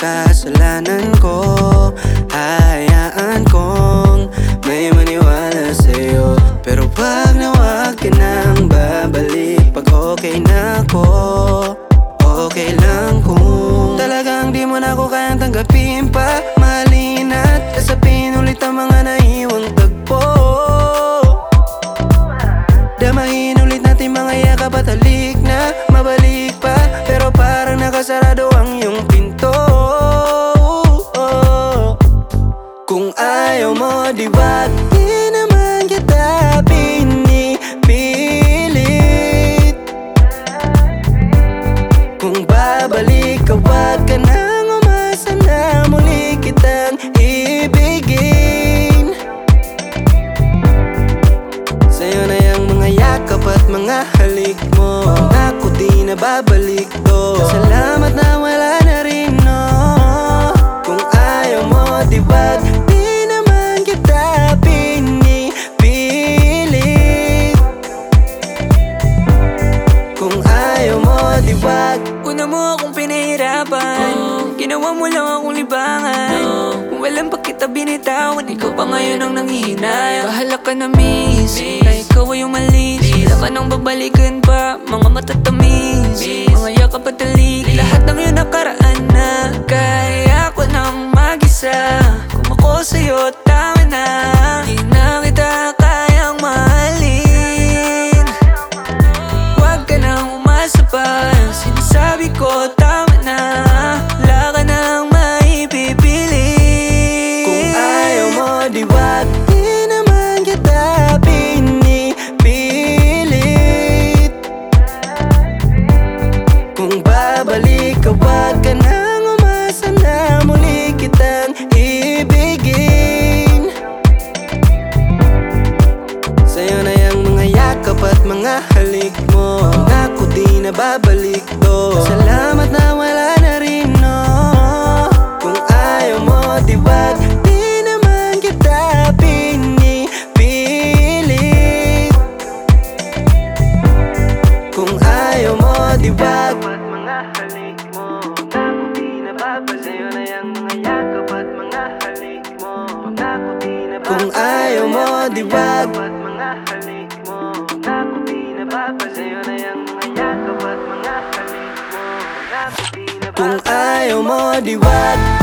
kasalanan ko Hayaan kong may maniwala sa'yo. Pero pag nawag ka nang babalik Pag okay na ako Okay lang kung Talagang di mo na ako kayang tanggapin. Pa Mahalin at kasapin ulit ang mga naiwang mo di wag Di naman kita pinipilit. Kung babalik ka wag ka nang umasa na muli kitang ibigin. Sa'yo na yung mga yakap at mga halik mo. Ako di na babalik to. Salamat na akong pinahirapan. Ginawa mo lang akong libangan. Kung walang pa binitawan Ikaw pa ngayon ang nanghihinayang. Bahala ka na miss. Na ikaw ay umalis. Wala ka nang babalikan pa Mga matatamis. Mga yakap at talik babalik to Salamat na wala na rin no. Kung ayaw mo di wag Di naman kita pinipilit. Kung ayaw mo di wag. At mga halik mo. Ako di na babalik Sa'yo na yung mga yakap at mga halik mo. Ako di na babalik Kung ayaw mo di At yakap at